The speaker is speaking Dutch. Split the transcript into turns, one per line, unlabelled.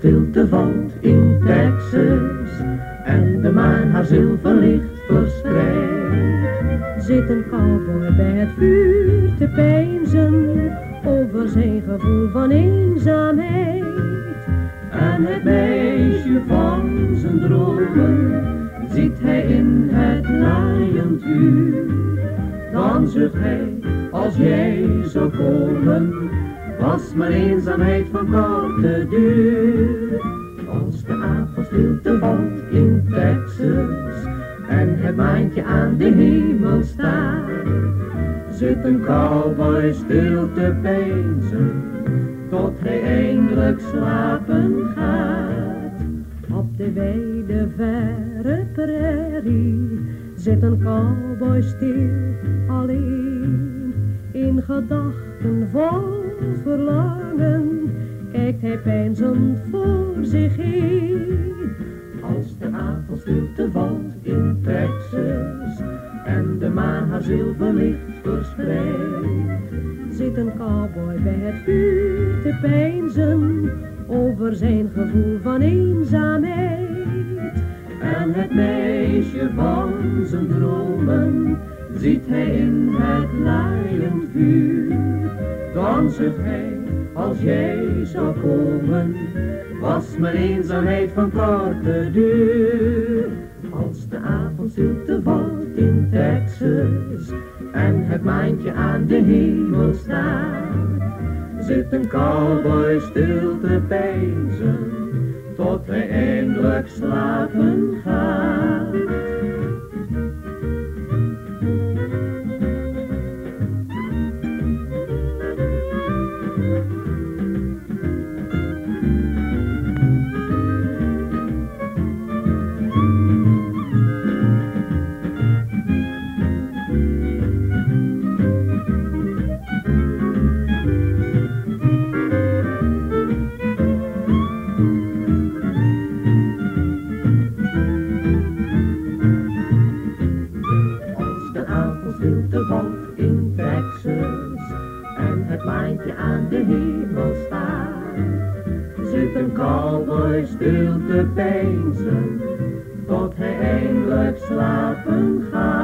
stilte valt in Texas en de maan haar zilverlicht verspreidt.
Zit een cowboy bij het vuur te peinzen over zijn gevoel van eenzaamheid.
En het meisje van zijn dromen ziet hij in het laaiend uur. Dan zucht hij, als jij zou komen, was mijn eenzaamheid van korte duur. Als de avondstilte valt in Texas en het maantje aan de hemel staat, zit een cowboy stil te peinzen tot hij eindelijk slapen gaat.
Op de wijde verre prairie zit een cowboy stil alleen. In gedachten vol verlangen kijkt hij peinzend voor zich heen.
Als de avondstilte valt in Texas en de maan haar zilverlicht verspreidt,
zit een cowboy bij het vuur te peinzen over zijn gevoel van eenzaamheid.
En het meisje van zijn dromen ziet hij in het laaiend vuur. Dan zucht hij, als jij zou komen, was mijn eenzaamheid van korte duur. Als de avondstilte valt in Texas en het maantje aan de hemel staat, zit een cowboy stil te peinzen tot hij eindelijk slapen gaat. Het maantje aan de hemel staat, zit een cowboy stil te peinzen tot hij eindelijk slapen gaat.